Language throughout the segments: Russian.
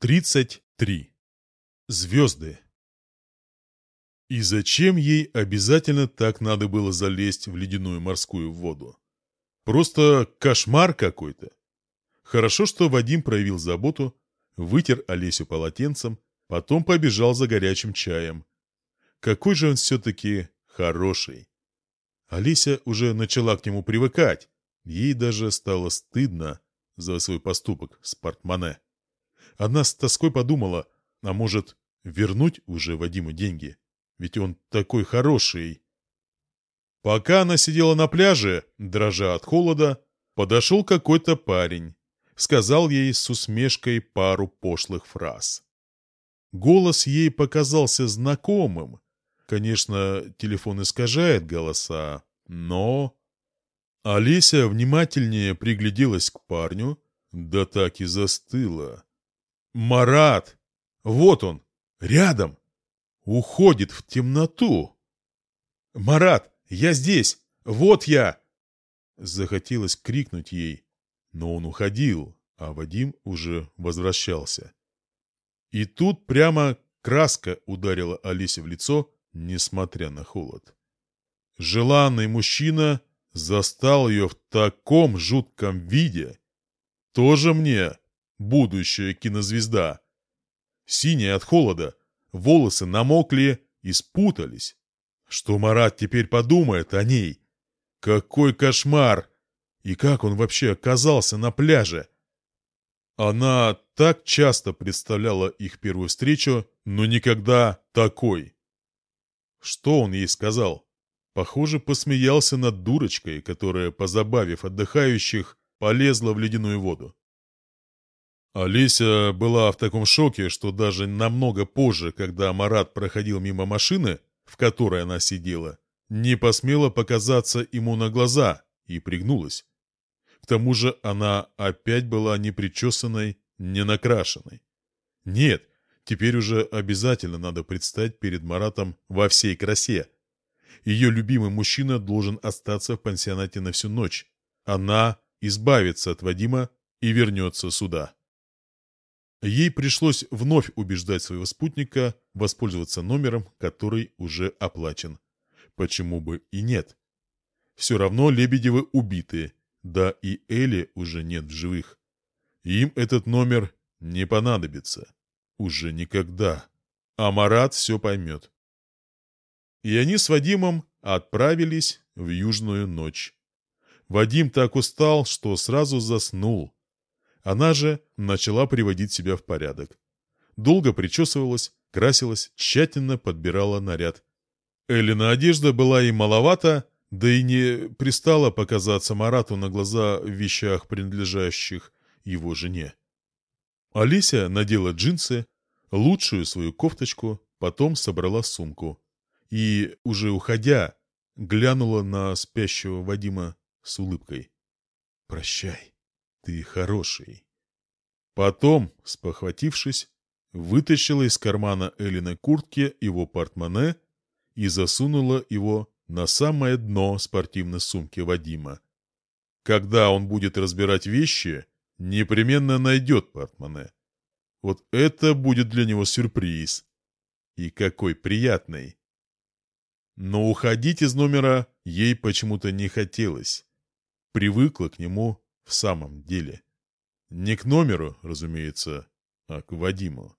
33. Звезды. И зачем ей обязательно так надо было залезть в ледяную морскую воду? Просто кошмар какой-то. Хорошо, что Вадим проявил заботу, вытер Олесю полотенцем, потом побежал за горячим чаем. Какой же он все-таки хороший. Олеся уже начала к нему привыкать. Ей даже стало стыдно за свой поступок с портмоне. Она с тоской подумала, а может, вернуть уже Вадиму деньги? Ведь он такой хороший. Пока она сидела на пляже, дрожа от холода, подошел какой-то парень. Сказал ей с усмешкой пару пошлых фраз. Голос ей показался знакомым. Конечно, телефон искажает голоса, но... Олеся внимательнее пригляделась к парню, да так и застыла. Марат! Вот он, рядом! Уходит в темноту! Марат, я здесь! Вот я! Захотелось крикнуть ей, но он уходил, а Вадим уже возвращался. И тут прямо краска ударила Алисе в лицо, несмотря на холод. Желанный мужчина застал ее в таком жутком виде. Тоже мне будущая кинозвезда. Синяя от холода, волосы намокли и спутались. Что Марат теперь подумает о ней? Какой кошмар! И как он вообще оказался на пляже? Она так часто представляла их первую встречу, но никогда такой. Что он ей сказал? Похоже, посмеялся над дурочкой, которая, позабавив отдыхающих, полезла в ледяную воду. Олеся была в таком шоке, что даже намного позже, когда Марат проходил мимо машины, в которой она сидела, не посмела показаться ему на глаза и пригнулась. К тому же она опять была не причесанной, не накрашенной. Нет, теперь уже обязательно надо предстать перед Маратом во всей красе. Ее любимый мужчина должен остаться в пансионате на всю ночь. Она избавится от Вадима и вернется сюда. Ей пришлось вновь убеждать своего спутника воспользоваться номером, который уже оплачен. Почему бы и нет? Все равно Лебедевы убиты, да и Эли уже нет в живых. Им этот номер не понадобится. Уже никогда. А Марат все поймет. И они с Вадимом отправились в южную ночь. Вадим так устал, что сразу заснул. Она же начала приводить себя в порядок. Долго причесывалась, красилась, тщательно подбирала наряд. Эллина одежда была и маловата, да и не пристала показаться Марату на глаза в вещах, принадлежащих его жене. Алися надела джинсы, лучшую свою кофточку, потом собрала сумку. И, уже уходя, глянула на спящего Вадима с улыбкой. «Прощай». Ты хороший. Потом, спохватившись, вытащила из кармана Эллины куртки его портмоне и засунула его на самое дно спортивной сумки Вадима. Когда он будет разбирать вещи, непременно найдет портмоне. Вот это будет для него сюрприз. И какой приятный. Но уходить из номера ей почему-то не хотелось. Привыкла к нему в самом деле. Не к номеру, разумеется, а к Вадиму.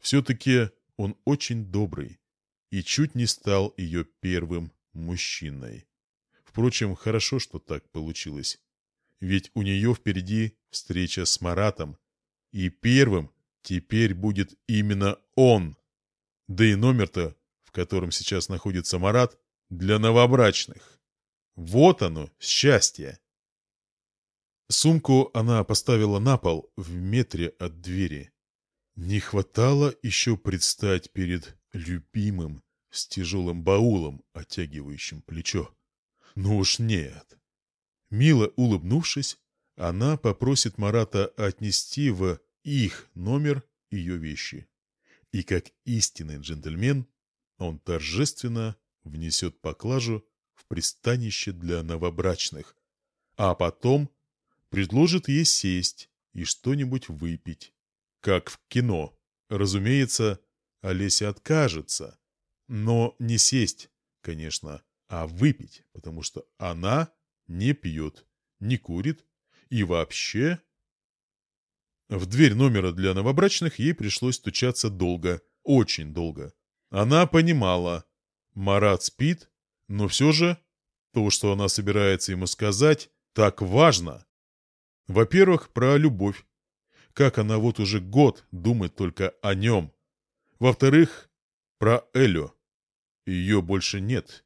Все-таки он очень добрый и чуть не стал ее первым мужчиной. Впрочем, хорошо, что так получилось. Ведь у нее впереди встреча с Маратом, и первым теперь будет именно он. Да и номер-то, в котором сейчас находится Марат, для новобрачных. Вот оно, счастье. Сумку она поставила на пол в метре от двери. Не хватало еще предстать перед любимым с тяжелым баулом, оттягивающим плечо. Ну уж нет. Мило улыбнувшись, она попросит Марата отнести в их номер ее вещи. И как истинный джентльмен, он торжественно внесет поклажу в пристанище для новобрачных, а потом предложит ей сесть и что-нибудь выпить. как в кино. Разумеется, Олеся откажется. Но не сесть, конечно, а выпить, потому что она не пьет, не курит и вообще... В дверь номера для новобрачных ей пришлось стучаться долго, очень долго. Она понимала, Марат спит, но все же то, что она собирается ему сказать, так важно. Во-первых, про любовь. Как она вот уже год думает только о нем. Во-вторых, про Элю. Ее больше нет.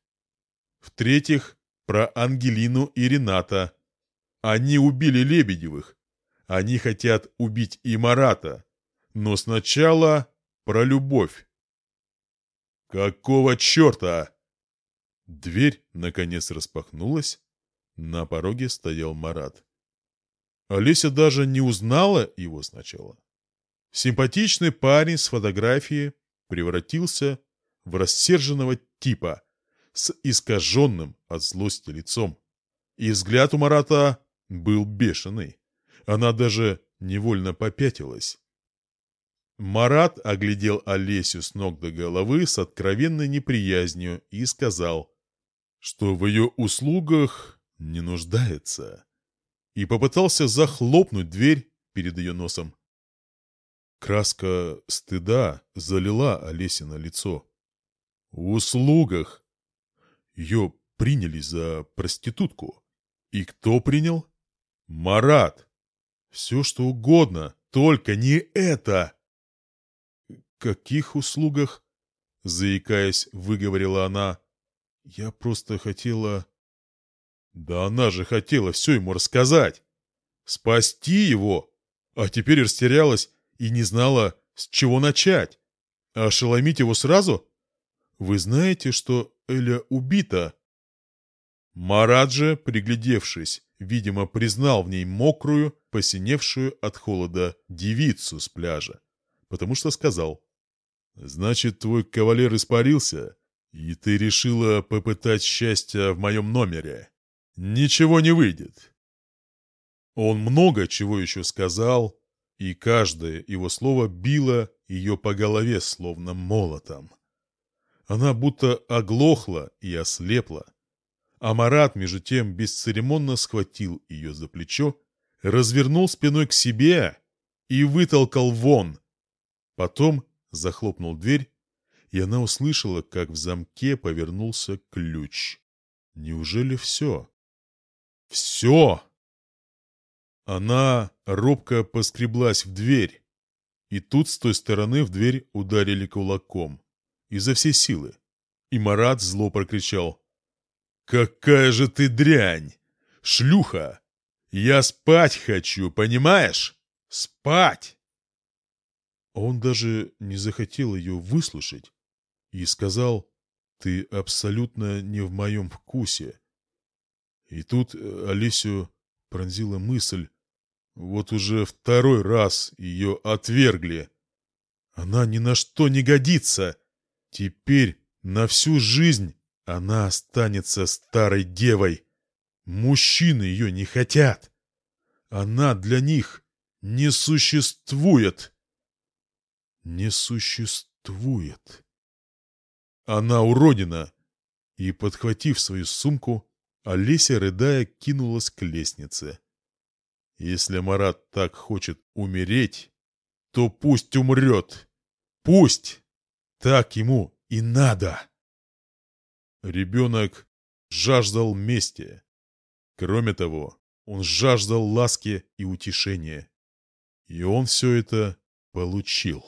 В-третьих, про Ангелину и Рената. Они убили Лебедевых. Они хотят убить и Марата. Но сначала про любовь. «Какого черта?» Дверь, наконец, распахнулась. На пороге стоял Марат. Олеся даже не узнала его сначала. Симпатичный парень с фотографии превратился в рассерженного типа с искаженным от злости лицом. И взгляд у Марата был бешеный. Она даже невольно попятилась. Марат оглядел Олесю с ног до головы с откровенной неприязнью и сказал, что в ее услугах не нуждается, и попытался захлопнуть дверь перед ее носом. Краска стыда залила Олесе на лицо. Услугах. Ее приняли за проститутку. И кто принял? Марат. Все что угодно, только не это. «Каких услугах?» — заикаясь, выговорила она. «Я просто хотела...» «Да она же хотела все ему рассказать! Спасти его! А теперь растерялась и не знала, с чего начать. А ошеломить его сразу? Вы знаете, что Эля убита?» Марат же, приглядевшись, видимо, признал в ней мокрую, посиневшую от холода девицу с пляжа, потому что сказал «Значит, твой кавалер испарился, и ты решила попытать счастья в моем номере. Ничего не выйдет». Он много чего еще сказал, и каждое его слово било ее по голове, словно молотом. Она будто оглохла и ослепла. А Марат, между тем, бесцеремонно схватил ее за плечо, развернул спиной к себе и вытолкал вон. Потом захлопнул дверь, и она услышала, как в замке повернулся ключ. Неужели все? Все! Она робко поскреблась в дверь, и тут с той стороны в дверь ударили кулаком. Изо всей силы. И Марат зло прокричал. «Какая же ты дрянь! Шлюха! Я спать хочу, понимаешь? Спать!» Он даже не захотел ее выслушать и сказал, «Ты абсолютно не в моем вкусе». И тут э, Олесю пронзила мысль, вот уже второй раз ее отвергли. Она ни на что не годится. Теперь на всю жизнь она останется старой девой. Мужчины ее не хотят. Она для них не существует не существует. Она уродина. И, подхватив свою сумку, Олеся, рыдая, кинулась к лестнице. Если Марат так хочет умереть, то пусть умрет. Пусть! Так ему и надо. Ребенок жаждал мести. Кроме того, он жаждал ласки и утешения. И он все это получил.